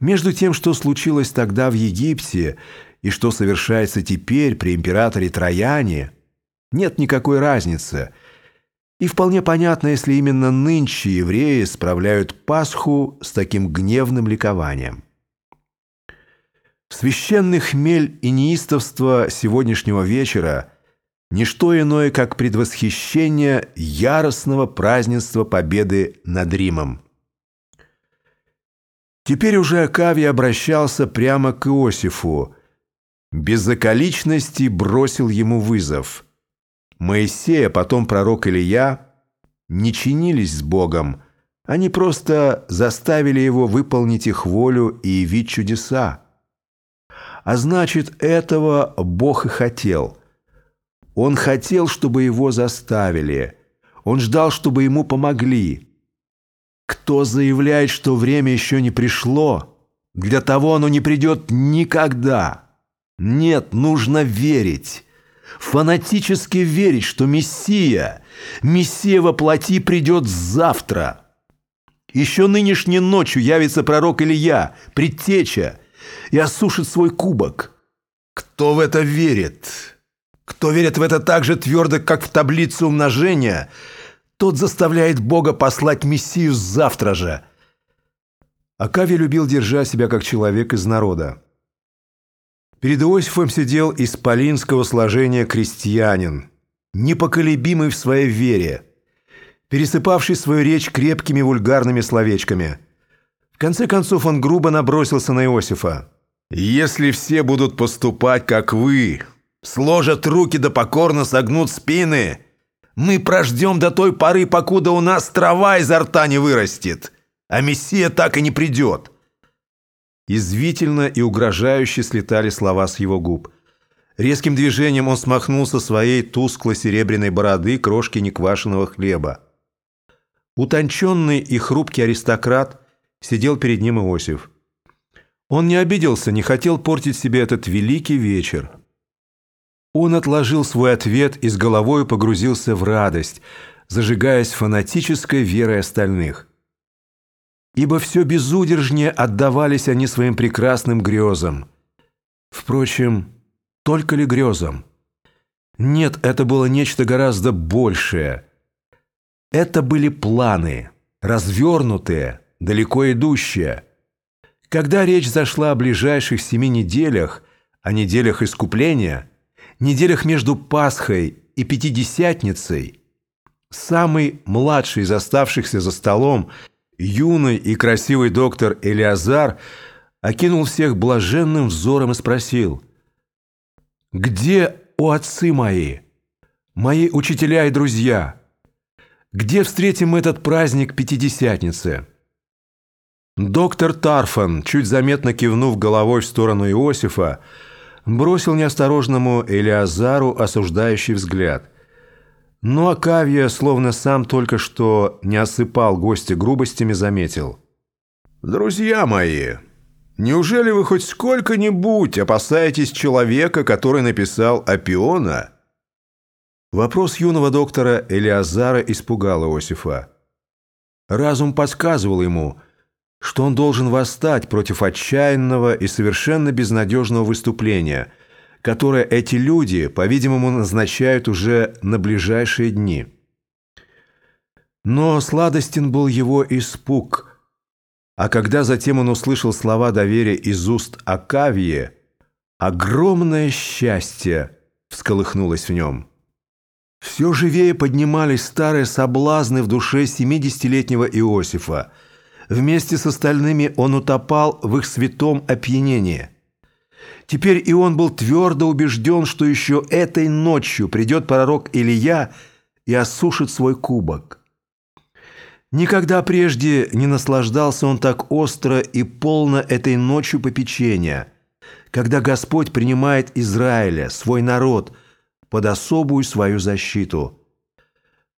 Между тем, что случилось тогда в Египте и что совершается теперь при императоре Трояне, нет никакой разницы. И вполне понятно, если именно нынче евреи справляют Пасху с таким гневным ликованием. Священный хмель и неистовство сегодняшнего вечера – ничто иное, как предвосхищение яростного празднества победы над Римом. Теперь уже Акавий обращался прямо к Иосифу. Без околичности бросил ему вызов. Моисей, а потом пророк Илья не чинились с Богом, они просто заставили его выполнить их волю и явить чудеса. А значит, этого Бог и хотел. Он хотел, чтобы его заставили. Он ждал, чтобы ему помогли. Кто заявляет, что время еще не пришло, для того оно не придет никогда. Нет, нужно верить. Фанатически верить, что Мессия, Мессия во плоти придет завтра. Еще нынешней ночью явится пророк Илья, предтеча, и осушит свой кубок. Кто в это верит? Кто верит в это так же твердо, как в таблицу умножения – тот заставляет Бога послать Мессию завтра же. Акави любил держать себя как человек из народа. Перед Иосифом сидел исполинского сложения крестьянин, непоколебимый в своей вере, пересыпавший свою речь крепкими вульгарными словечками. В конце концов он грубо набросился на Иосифа. «Если все будут поступать, как вы, сложат руки да покорно согнут спины», мы прождем до той поры, покуда у нас трава изо рта не вырастет, а Мессия так и не придет». Извительно и угрожающе слетали слова с его губ. Резким движением он смахнул со своей тускло-серебряной бороды крошки неквашеного хлеба. Утонченный и хрупкий аристократ сидел перед ним Иосиф. Он не обиделся, не хотел портить себе этот великий вечер. Он отложил свой ответ и с головой погрузился в радость, зажигаясь фанатической верой остальных. Ибо все безудержнее отдавались они своим прекрасным грезам. Впрочем, только ли грезам? Нет, это было нечто гораздо большее. Это были планы, развернутые, далеко идущие. Когда речь зашла о ближайших семи неделях, о неделях искупления – неделях между Пасхой и Пятидесятницей самый младший из оставшихся за столом, юный и красивый доктор Элиазар, окинул всех блаженным взором и спросил, «Где, о отцы мои, мои учителя и друзья? Где встретим этот праздник Пятидесятницы?» Доктор Тарфан, чуть заметно кивнув головой в сторону Иосифа, бросил неосторожному Элиазару осуждающий взгляд. Но Акавия, словно сам только что не осыпал гостя грубостями, заметил. «Друзья мои, неужели вы хоть сколько-нибудь опасаетесь человека, который написал Апиона?» Вопрос юного доктора Элиазара испугал Иосифа. Разум подсказывал ему – что он должен восстать против отчаянного и совершенно безнадежного выступления, которое эти люди, по-видимому, назначают уже на ближайшие дни. Но сладостен был его испуг, а когда затем он услышал слова доверия из уст Акавии, огромное счастье всколыхнулось в нем. Все живее поднимались старые соблазны в душе семидесятилетнего Иосифа – Вместе с остальными он утопал в их святом опьянении. Теперь и он был твердо убежден, что еще этой ночью придет пророк Илья и осушит свой кубок. Никогда прежде не наслаждался он так остро и полно этой ночью попечения, когда Господь принимает Израиля, свой народ, под особую свою защиту –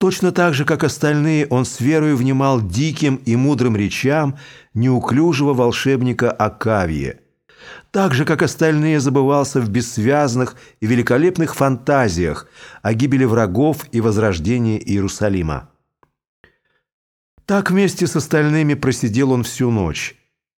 Точно так же, как остальные, он с верой внимал диким и мудрым речам неуклюжего волшебника Акавия. Так же, как остальные, забывался в бессвязных и великолепных фантазиях о гибели врагов и возрождении Иерусалима. Так вместе с остальными просидел он всю ночь,